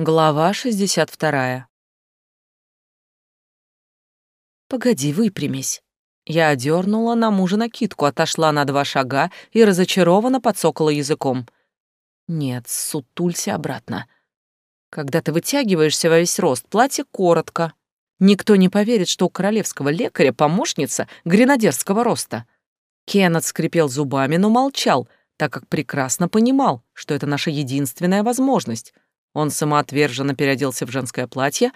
Глава 62. «Погоди, выпрямись». Я одернула на мужа накидку, отошла на два шага и разочарованно подсокала языком. «Нет, сутулься обратно. Когда ты вытягиваешься во весь рост, платье коротко. Никто не поверит, что у королевского лекаря помощница гренадерского роста». Кеннет скрипел зубами, но молчал, так как прекрасно понимал, что это наша единственная возможность — он самоотверженно переоделся в женское платье,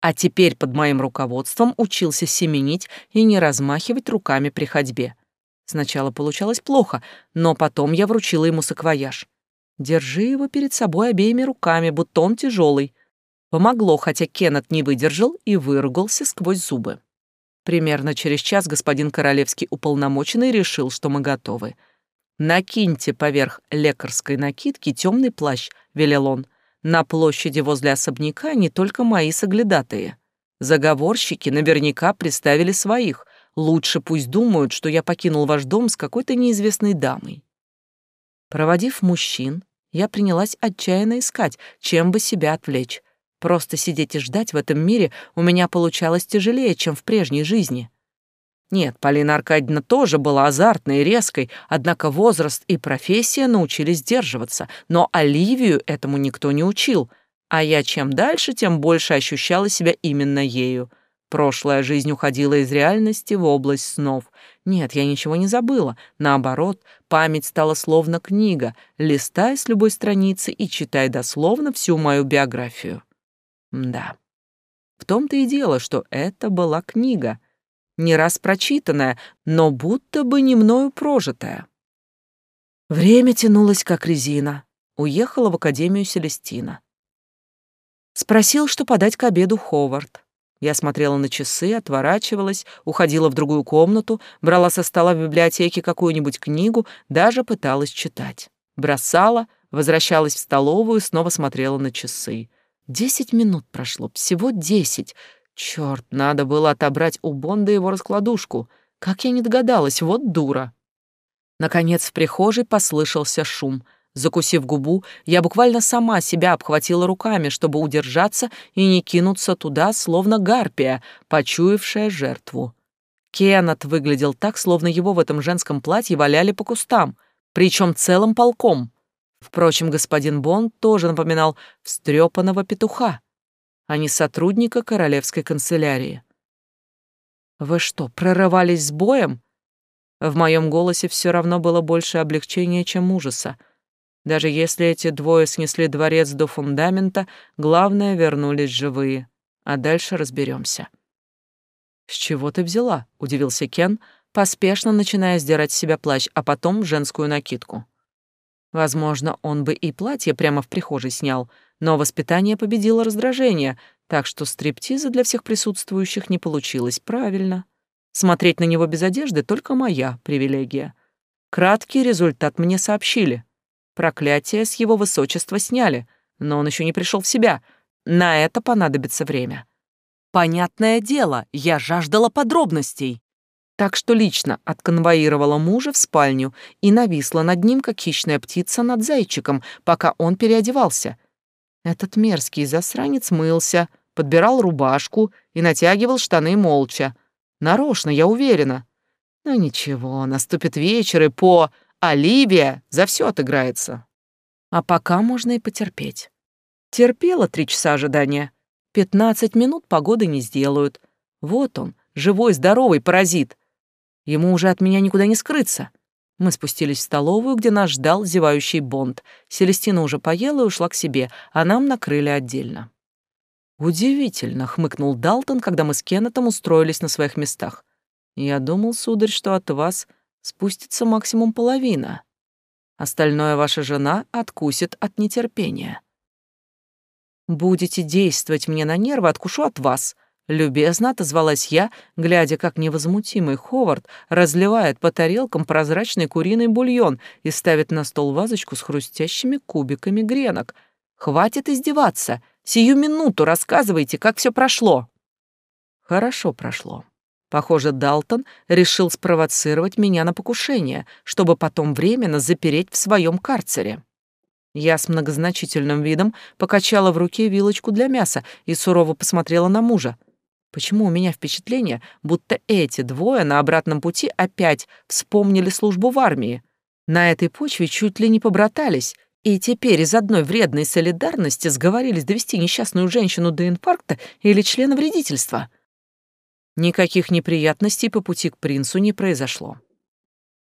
а теперь под моим руководством учился семенить и не размахивать руками при ходьбе. Сначала получалось плохо, но потом я вручила ему саквояж. Держи его перед собой обеими руками, будто он тяжелый. Помогло, хотя Кеннет не выдержал и выругался сквозь зубы. Примерно через час господин Королевский уполномоченный решил, что мы готовы. «Накиньте поверх лекарской накидки темный плащ», — велел он. На площади возле особняка не только мои соглядатые. Заговорщики наверняка представили своих. Лучше пусть думают, что я покинул ваш дом с какой-то неизвестной дамой. Проводив мужчин, я принялась отчаянно искать, чем бы себя отвлечь. Просто сидеть и ждать в этом мире у меня получалось тяжелее, чем в прежней жизни. Нет, Полина Аркадьевна тоже была азартной и резкой, однако возраст и профессия научились сдерживаться, но Оливию этому никто не учил, а я чем дальше, тем больше ощущала себя именно ею. Прошлая жизнь уходила из реальности в область снов. Нет, я ничего не забыла. Наоборот, память стала словно книга. Листай с любой страницы и читай дословно всю мою биографию. Да. В том-то и дело, что это была книга — не раз прочитанная, но будто бы не мною прожитая. Время тянулось, как резина. Уехала в Академию Селестина. Спросил, что подать к обеду Ховард. Я смотрела на часы, отворачивалась, уходила в другую комнату, брала со стола в библиотеке какую-нибудь книгу, даже пыталась читать. Бросала, возвращалась в столовую, снова смотрела на часы. Десять минут прошло, всего десять. Черт, надо было отобрать у Бонда его раскладушку. Как я не догадалась, вот дура. Наконец в прихожей послышался шум. Закусив губу, я буквально сама себя обхватила руками, чтобы удержаться и не кинуться туда, словно гарпия, почуявшая жертву. Кеннет выглядел так, словно его в этом женском платье валяли по кустам, причем целым полком. Впрочем, господин Бонд тоже напоминал встрепанного петуха а не сотрудника королевской канцелярии. «Вы что, прорывались с боем?» В моем голосе все равно было больше облегчения, чем ужаса. Даже если эти двое снесли дворец до фундамента, главное, вернулись живые. А дальше разберемся. «С чего ты взяла?» — удивился Кен, поспешно начиная сдирать с себя плащ, а потом женскую накидку. Возможно, он бы и платье прямо в прихожей снял, но воспитание победило раздражение, так что стриптиза для всех присутствующих не получилось правильно. Смотреть на него без одежды — только моя привилегия. Краткий результат мне сообщили. Проклятие с его высочества сняли, но он еще не пришел в себя. На это понадобится время. Понятное дело, я жаждала подробностей. Так что лично отконвоировала мужа в спальню и нависла над ним, как хищная птица над зайчиком, пока он переодевался — этот мерзкий засранец мылся, подбирал рубашку и натягивал штаны молча. Нарочно, я уверена. Но ничего, наступит вечер, и по... Оливия за все отыграется. А пока можно и потерпеть. Терпела три часа ожидания. Пятнадцать минут погоды не сделают. Вот он, живой, здоровый паразит. Ему уже от меня никуда не скрыться. Мы спустились в столовую, где нас ждал зевающий Бонд. Селестина уже поела и ушла к себе, а нам накрыли отдельно. «Удивительно», — хмыкнул Далтон, когда мы с Кеннетом устроились на своих местах. «Я думал, сударь, что от вас спустится максимум половина. Остальное ваша жена откусит от нетерпения». «Будете действовать мне на нервы, откушу от вас», Любезно отозвалась я, глядя, как невозмутимый Ховард разливает по тарелкам прозрачный куриный бульон и ставит на стол вазочку с хрустящими кубиками гренок. «Хватит издеваться! Сию минуту рассказывайте, как все прошло!» Хорошо прошло. Похоже, Далтон решил спровоцировать меня на покушение, чтобы потом временно запереть в своем карцере. Я с многозначительным видом покачала в руке вилочку для мяса и сурово посмотрела на мужа. Почему у меня впечатление, будто эти двое на обратном пути опять вспомнили службу в армии? На этой почве чуть ли не побратались, и теперь из одной вредной солидарности сговорились довести несчастную женщину до инфаркта или члена вредительства. Никаких неприятностей по пути к принцу не произошло.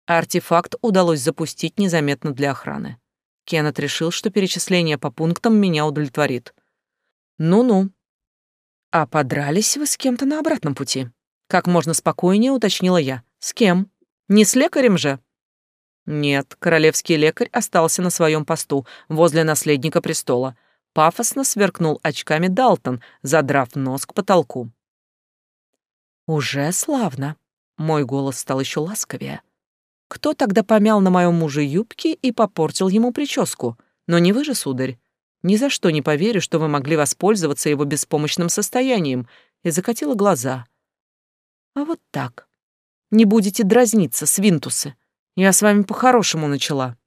Артефакт удалось запустить незаметно для охраны. Кеннет решил, что перечисление по пунктам меня удовлетворит. «Ну-ну». «А подрались вы с кем-то на обратном пути?» Как можно спокойнее уточнила я. «С кем? Не с лекарем же?» Нет, королевский лекарь остался на своем посту, возле наследника престола. Пафосно сверкнул очками Далтон, задрав нос к потолку. «Уже славно!» Мой голос стал еще ласковее. «Кто тогда помял на моем муже юбки и попортил ему прическу? Но не вы же, сударь. Ни за что не поверю, что вы могли воспользоваться его беспомощным состоянием». И закатила глаза. «А вот так. Не будете дразниться, свинтусы. Я с вами по-хорошему начала».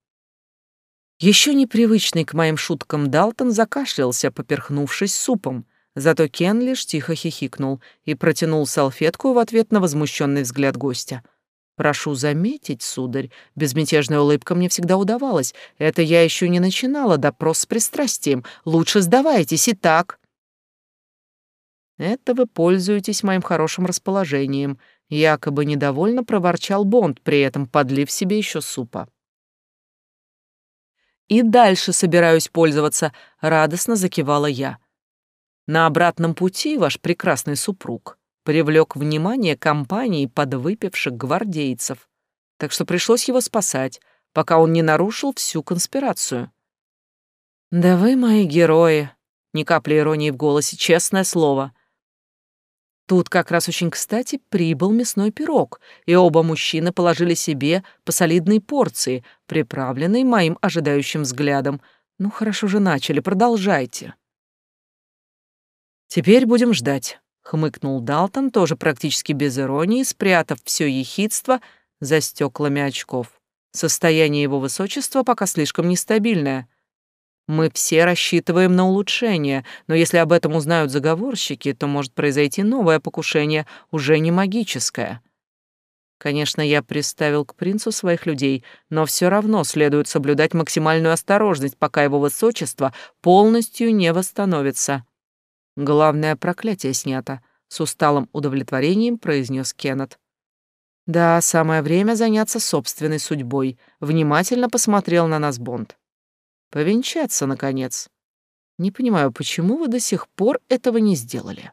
Еще непривычный к моим шуткам Далтон закашлялся, поперхнувшись супом. Зато Кен лишь тихо хихикнул и протянул салфетку в ответ на возмущенный взгляд гостя. «Прошу заметить, сударь, безмятежная улыбка мне всегда удавалась. Это я еще не начинала допрос с пристрастием. Лучше сдавайтесь и так». «Это вы пользуетесь моим хорошим расположением», Якобы недовольно проворчал Бонд, при этом подлив себе еще супа. «И дальше собираюсь пользоваться», — радостно закивала я. «На обратном пути ваш прекрасный супруг привлек внимание компании подвыпивших гвардейцев, так что пришлось его спасать, пока он не нарушил всю конспирацию». «Да вы мои герои», — ни капли иронии в голосе, честное слово — Тут как раз очень кстати прибыл мясной пирог, и оба мужчины положили себе по солидной порции, приправленной моим ожидающим взглядом. Ну, хорошо же начали, продолжайте. Теперь будем ждать, хмыкнул Далтон, тоже практически без иронии, спрятав все ехидство за стеклами очков. Состояние его высочества пока слишком нестабильное. Мы все рассчитываем на улучшение, но если об этом узнают заговорщики, то может произойти новое покушение, уже не магическое. Конечно, я приставил к принцу своих людей, но все равно следует соблюдать максимальную осторожность, пока его высочество полностью не восстановится. Главное проклятие снято, с усталым удовлетворением произнес Кеннет. Да, самое время заняться собственной судьбой, внимательно посмотрел на нас Бонд. Повенчаться, наконец. Не понимаю, почему вы до сих пор этого не сделали.